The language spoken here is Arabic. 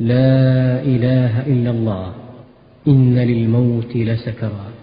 لا إله إلا الله. إن للموت لسكرات